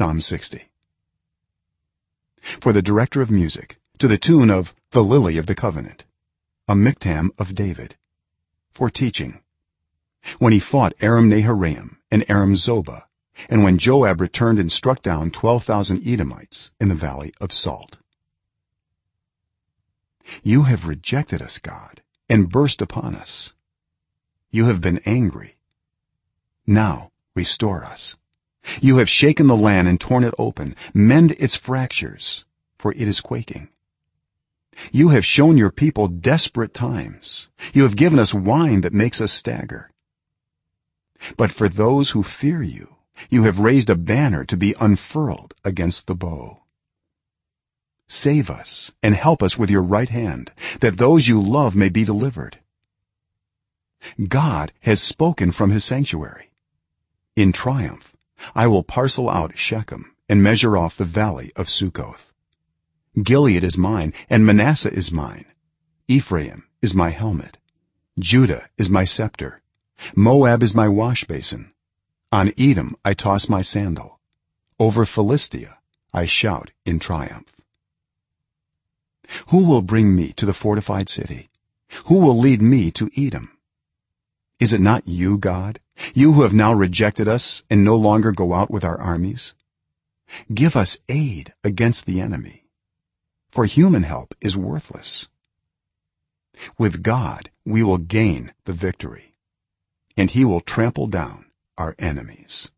psalm 60 for the director of music to the tune of the lily of the covenant a miktam of david for teaching. When he fought aram naharaim and aram zobah and when joab returned and struck down 12000 edomites in the valley of salt. You have rejected us god and burst upon us. You have been angry. Now restore us you have shaken the land and torn it open. Mend its fractures for it is quaking. You have shown your people desperate times. You have given us wine that makes us stagger. But for those who fear you you have raised a banner to be unfurled against the bow. Save us and help us with your right hand that those you love may be delivered. God has spoken from his sanctuary. In triumph i will parcel out shechem and measure off the valley of succoth. Gilead is mine and manasseh is mine. Ephraim is my helmet. Judah is my scepter. Moab is my wash basin. On edom i toss my sandal. Over philistia i shout in triumph. Who will bring me to the fortified city? Who will lead me to edom is it not you god? You who have now rejected us and no longer go out with our armies? Give us aid against the enemy for human help is worthless. With god we will gain the victory and he will trample down our enemies